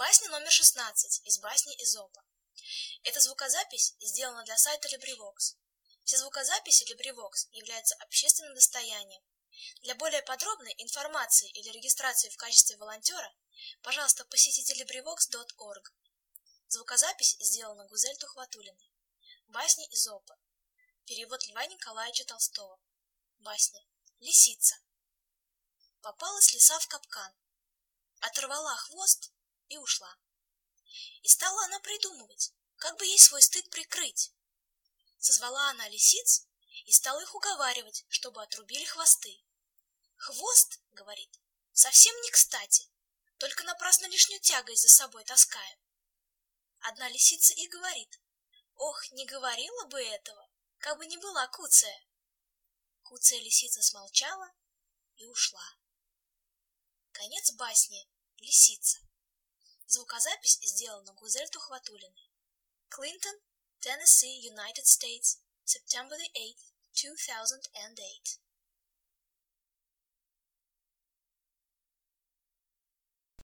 Басня номер 16 из басни Изопа. Эта звукозапись сделана для сайта LibriVox. Все звукозаписи LibriVox являются общественным достоянием. Для более подробной информации или регистрации в качестве волонтера, пожалуйста, посетите LibriVox.org. Звукозапись сделана Гузель Тухватулиной. Басни Изопа. Перевод Льва Николаевича Толстого. Басня. Лисица. Попалась лиса в капкан. Оторвала хвост и ушла. И стала она придумывать, как бы ей свой стыд прикрыть. Созвала она лисиц и стала их уговаривать, чтобы отрубили хвосты. «Хвост, — говорит, — совсем не кстати, только напрасно лишнюю тягость за собой таскаю». Одна лисица и говорит, «Ох, не говорила бы этого, как бы не была куция». Куция лисица смолчала и ушла. Конец басни «Лисица». Звукозапись сделана Гузель Тухватулиной. Clinton, Tennessee, United States, September 8, 2008.